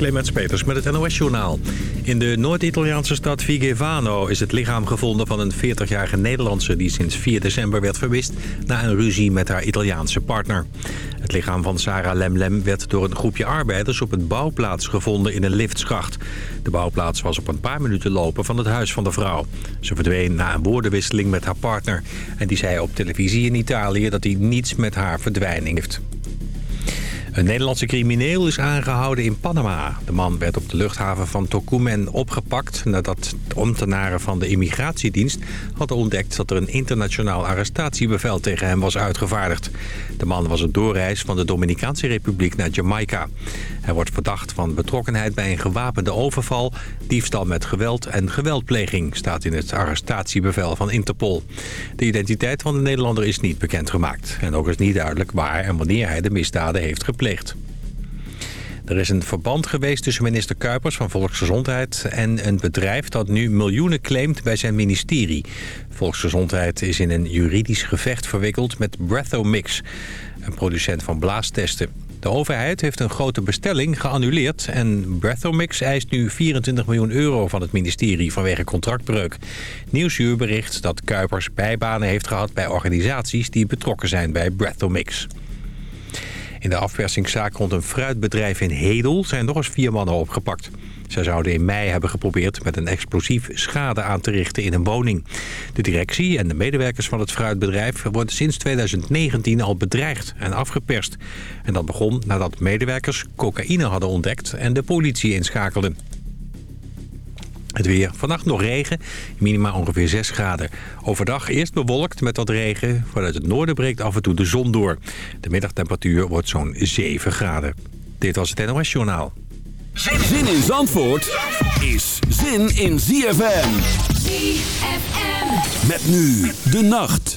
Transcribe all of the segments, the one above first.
Clemens Peters met het NOS-journaal. In de Noord-Italiaanse stad Vigevano is het lichaam gevonden van een 40-jarige Nederlandse... die sinds 4 december werd verwist na een ruzie met haar Italiaanse partner. Het lichaam van Sarah Lemlem werd door een groepje arbeiders op een bouwplaats gevonden in een liftschacht. De bouwplaats was op een paar minuten lopen van het huis van de vrouw. Ze verdween na een woordenwisseling met haar partner. En die zei op televisie in Italië dat hij niets met haar verdwijning heeft. Een Nederlandse crimineel is aangehouden in Panama. De man werd op de luchthaven van Tocumen opgepakt... nadat ambtenaren van de immigratiedienst hadden ontdekt... dat er een internationaal arrestatiebevel tegen hem was uitgevaardigd. De man was een doorreis van de Dominicaanse Republiek naar Jamaica. Hij wordt verdacht van betrokkenheid bij een gewapende overval... diefstal met geweld en geweldpleging... staat in het arrestatiebevel van Interpol. De identiteit van de Nederlander is niet bekendgemaakt. En ook is niet duidelijk waar en wanneer hij de misdaden heeft gepleegd. Er is een verband geweest tussen minister Kuipers van Volksgezondheid... en een bedrijf dat nu miljoenen claimt bij zijn ministerie. Volksgezondheid is in een juridisch gevecht verwikkeld met Breathomix... een producent van blaastesten. De overheid heeft een grote bestelling geannuleerd... en Breathomix eist nu 24 miljoen euro van het ministerie vanwege contractbreuk. Nieuwsuur bericht dat Kuipers bijbanen heeft gehad bij organisaties... die betrokken zijn bij Breathomix. In de afpersingszaak rond een fruitbedrijf in Hedel zijn nog eens vier mannen opgepakt. Zij zouden in mei hebben geprobeerd met een explosief schade aan te richten in een woning. De directie en de medewerkers van het fruitbedrijf worden sinds 2019 al bedreigd en afgeperst. En dat begon nadat medewerkers cocaïne hadden ontdekt en de politie inschakelden. Het weer. Vannacht nog regen. Minima ongeveer 6 graden. Overdag eerst bewolkt met wat regen. Vanuit het noorden breekt af en toe de zon door. De middagtemperatuur wordt zo'n 7 graden. Dit was het NOS Journaal. Zin in Zandvoort is zin in ZFM. ZFM. Met nu de nacht.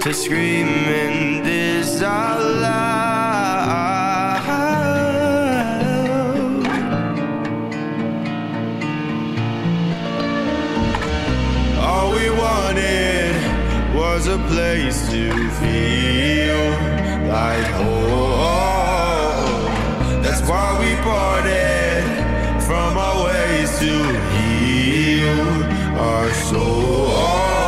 to screaming this out. All we wanted was a place to feel like home. That's why we parted from our ways to heal our soul.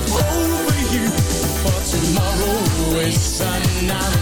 over you. For tomorrow is another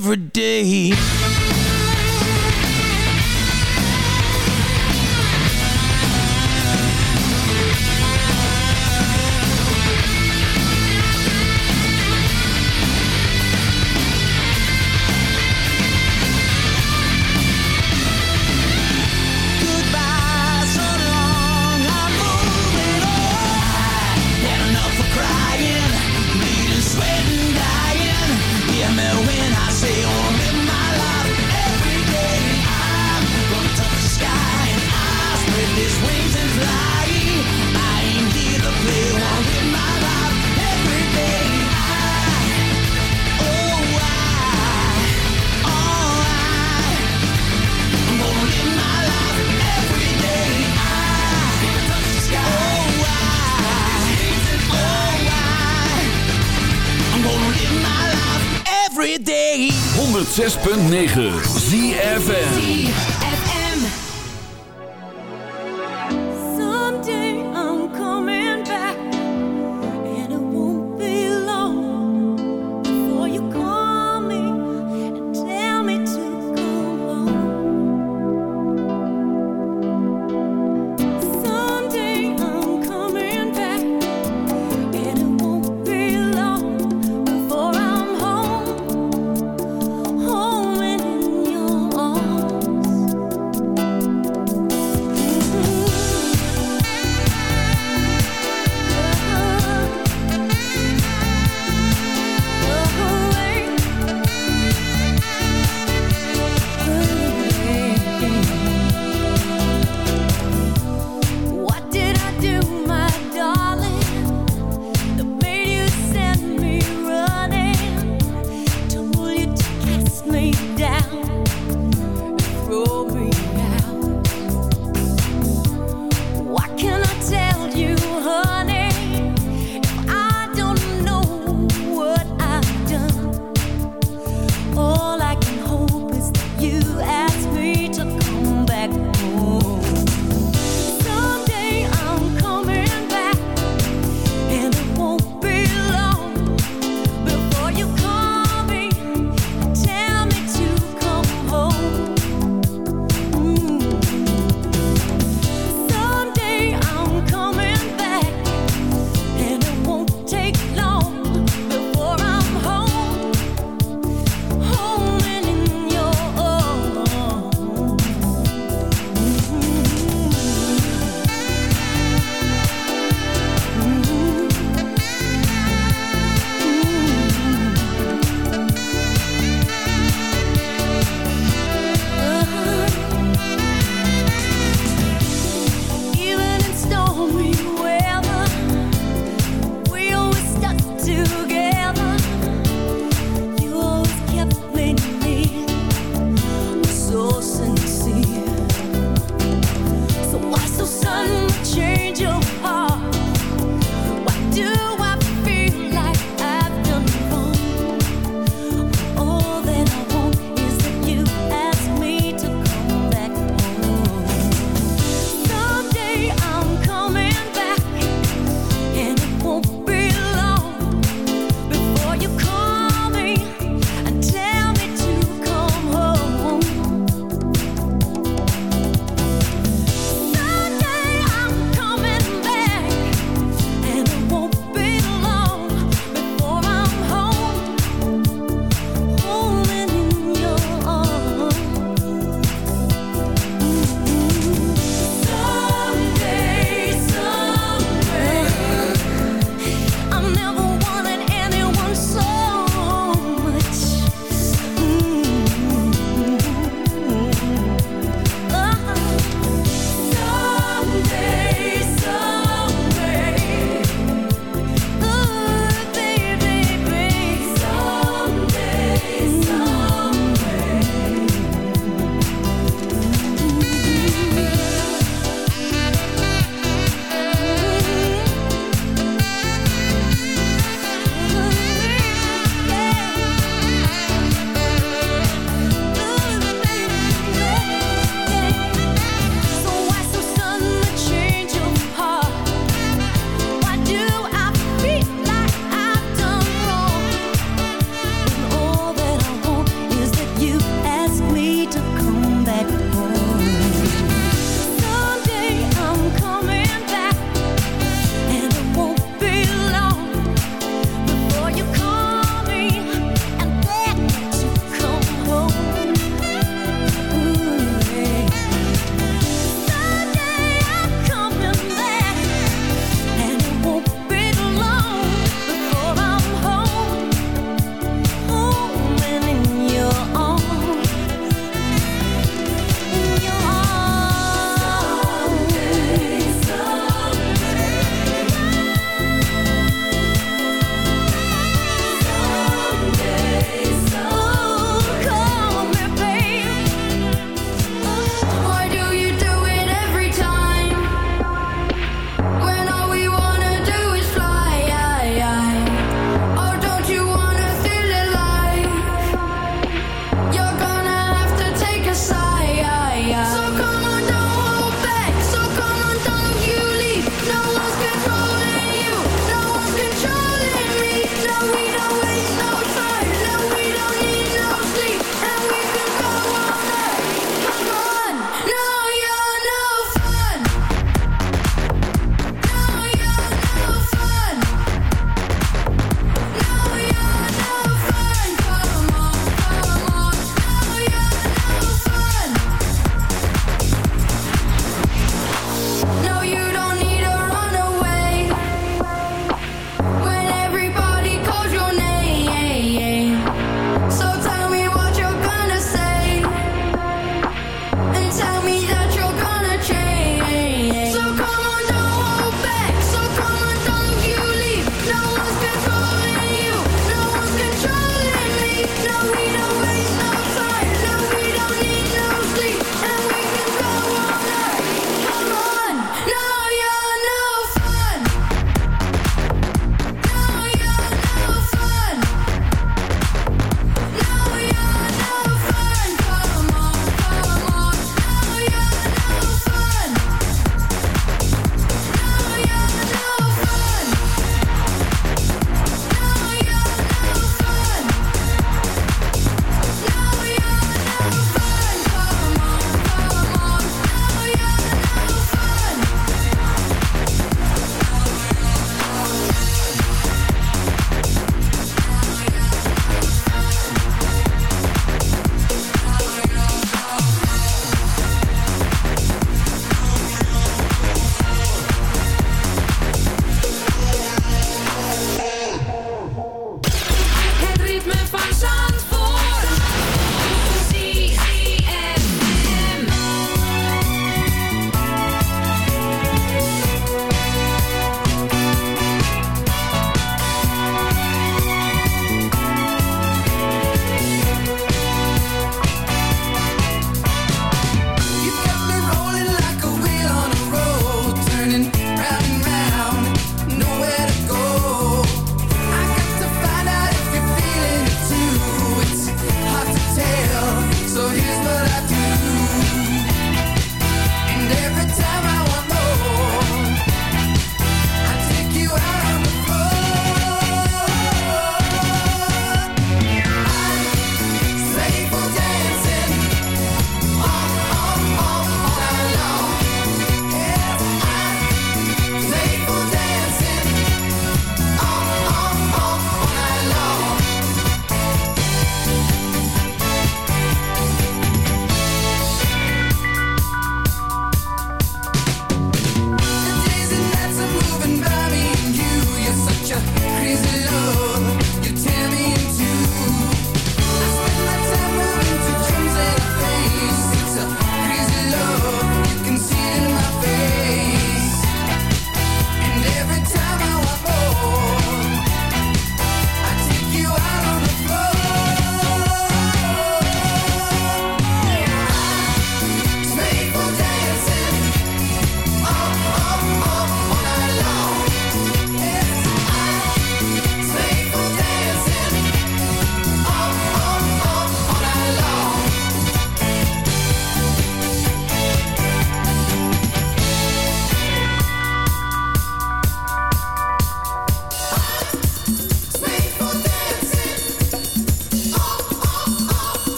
every day. Every day. 106.9 even.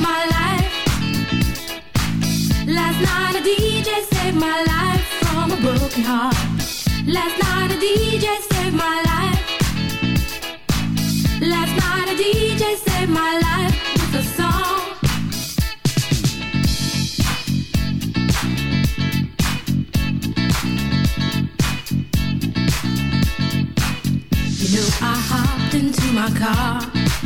my Last Night a DJ save my life from a broken heart. Last night a DJ save my life. Last night a DJ save my life with a song. You know, I hopped into my car,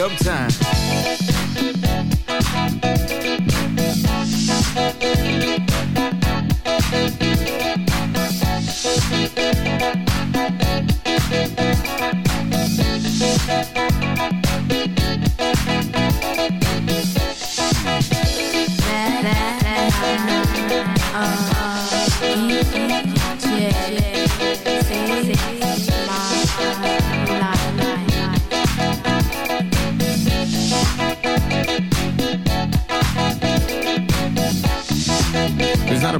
dope time.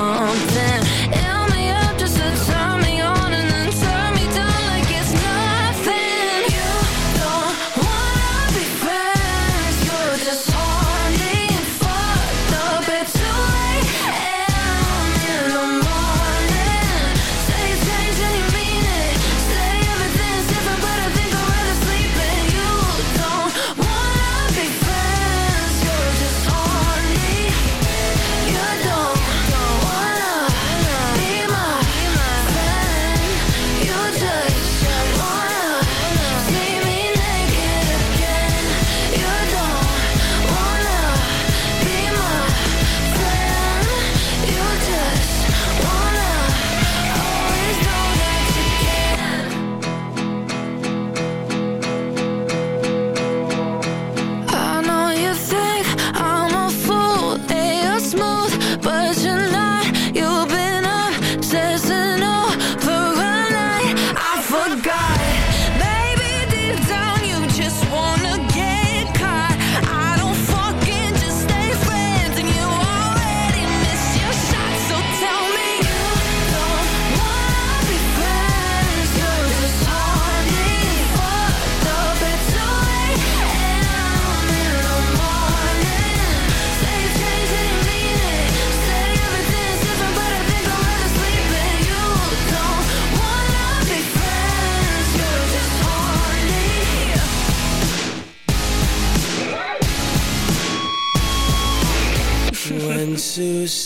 Oh.